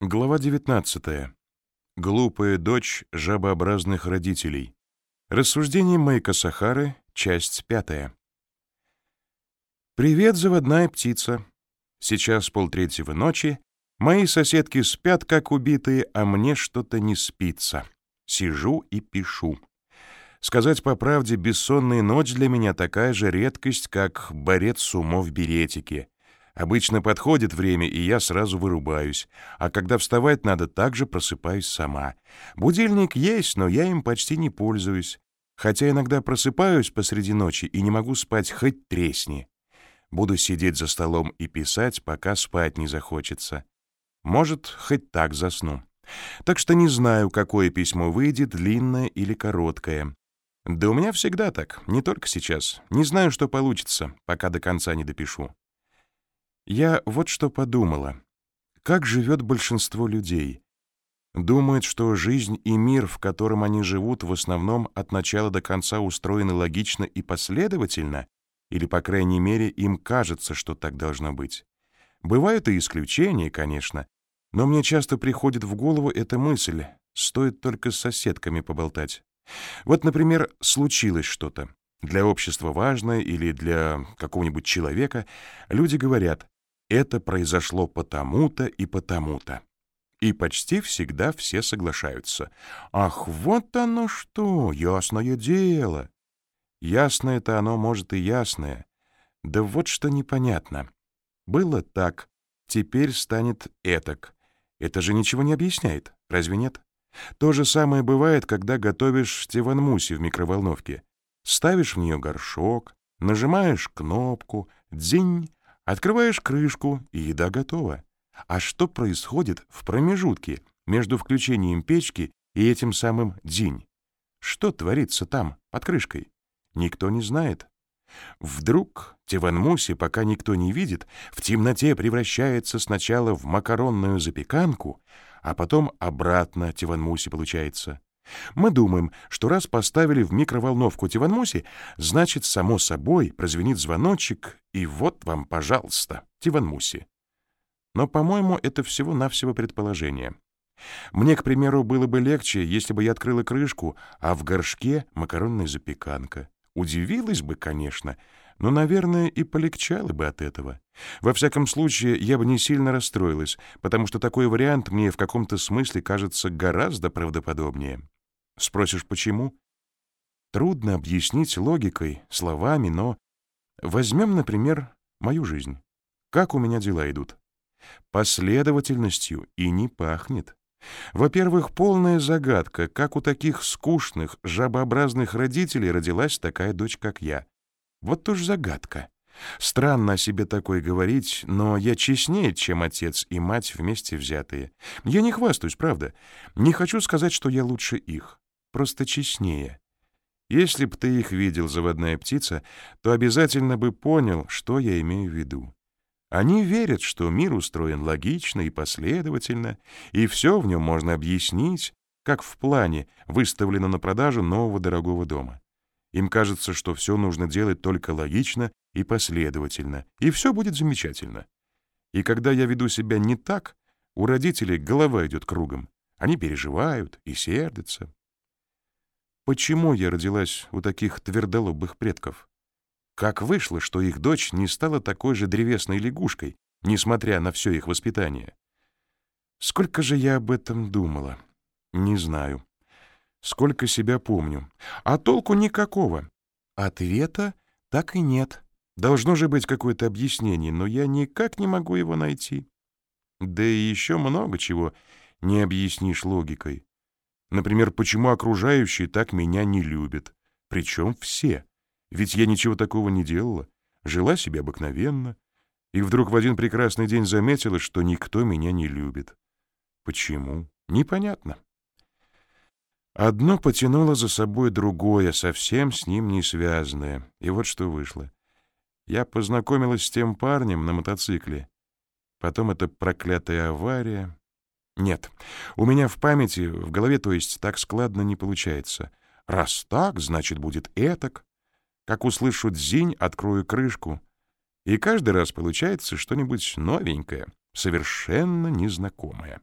Глава 19. Глупая дочь жабообразных родителей. Рассуждение Майка Сахары, часть пятая. Привет, заводная птица. Сейчас полтретьего ночи. Мои соседки спят, как убитые, а мне что-то не спится. Сижу и пишу. Сказать по правде, бессонная ночь для меня такая же редкость, как борец сумо в беретике — Обычно подходит время, и я сразу вырубаюсь. А когда вставать надо, также просыпаюсь сама. Будильник есть, но я им почти не пользуюсь. Хотя иногда просыпаюсь посреди ночи и не могу спать хоть тресни. Буду сидеть за столом и писать, пока спать не захочется. Может, хоть так засну. Так что не знаю, какое письмо выйдет, длинное или короткое. Да у меня всегда так, не только сейчас. Не знаю, что получится, пока до конца не допишу. Я вот что подумала. Как живет большинство людей? Думают, что жизнь и мир, в котором они живут, в основном от начала до конца устроены логично и последовательно, или, по крайней мере, им кажется, что так должно быть. Бывают и исключения, конечно, но мне часто приходит в голову эта мысль, стоит только с соседками поболтать. Вот, например, случилось что-то. Для общества важное или для какого-нибудь человека люди говорят это произошло потому-то и потому-то. И почти всегда все соглашаются. Ах, вот оно что, ясное дело. Ясное-то оно, может, и ясное. Да вот что непонятно. Было так, теперь станет этак. Это же ничего не объясняет, разве нет? То же самое бывает, когда готовишь тиванмуси в микроволновке. Ставишь в нее горшок, нажимаешь кнопку, дзинь, Открываешь крышку, и еда готова. А что происходит в промежутке между включением печки и этим самым день? Что творится там, под крышкой? Никто не знает. Вдруг Тиванмуси, пока никто не видит, в темноте превращается сначала в макаронную запеканку, а потом обратно Тиванмуси получается. Мы думаем, что раз поставили в микроволновку Тиванмуси, значит, само собой прозвенит звоночек, и вот вам, пожалуйста, Тиванмуси. Но, по-моему, это всего-навсего предположение. Мне, к примеру, было бы легче, если бы я открыла крышку, а в горшке макаронная запеканка. Удивилась бы, конечно, но, наверное, и полегчало бы от этого. Во всяком случае, я бы не сильно расстроилась, потому что такой вариант мне в каком-то смысле кажется гораздо правдоподобнее. Спросишь, почему? Трудно объяснить логикой, словами, но... Возьмем, например, мою жизнь. Как у меня дела идут? Последовательностью и не пахнет. Во-первых, полная загадка, как у таких скучных, жабообразных родителей родилась такая дочь, как я. Вот уж загадка. Странно о себе такое говорить, но я честнее, чем отец и мать вместе взятые. Я не хвастаюсь, правда. Не хочу сказать, что я лучше их просто честнее. Если б ты их видел, заводная птица, то обязательно бы понял, что я имею в виду. Они верят, что мир устроен логично и последовательно, и все в нем можно объяснить, как в плане выставлено на продажу нового дорогого дома. Им кажется, что все нужно делать только логично и последовательно, и все будет замечательно. И когда я веду себя не так, у родителей голова идет кругом. Они переживают и сердятся. Почему я родилась у таких твердолобых предков? Как вышло, что их дочь не стала такой же древесной лягушкой, несмотря на все их воспитание? Сколько же я об этом думала? Не знаю. Сколько себя помню. А толку никакого. Ответа так и нет. Должно же быть какое-то объяснение, но я никак не могу его найти. Да и еще много чего не объяснишь логикой. Например, почему окружающие так меня не любят? Причем все. Ведь я ничего такого не делала. Жила себе обыкновенно. И вдруг в один прекрасный день заметила, что никто меня не любит. Почему? Непонятно. Одно потянуло за собой другое, совсем с ним не связанное. И вот что вышло. Я познакомилась с тем парнем на мотоцикле. Потом эта проклятая авария. Нет, у меня в памяти, в голове, то есть, так складно не получается. Раз так, значит, будет этак. Как услышу дзинь, открою крышку. И каждый раз получается что-нибудь новенькое, совершенно незнакомое.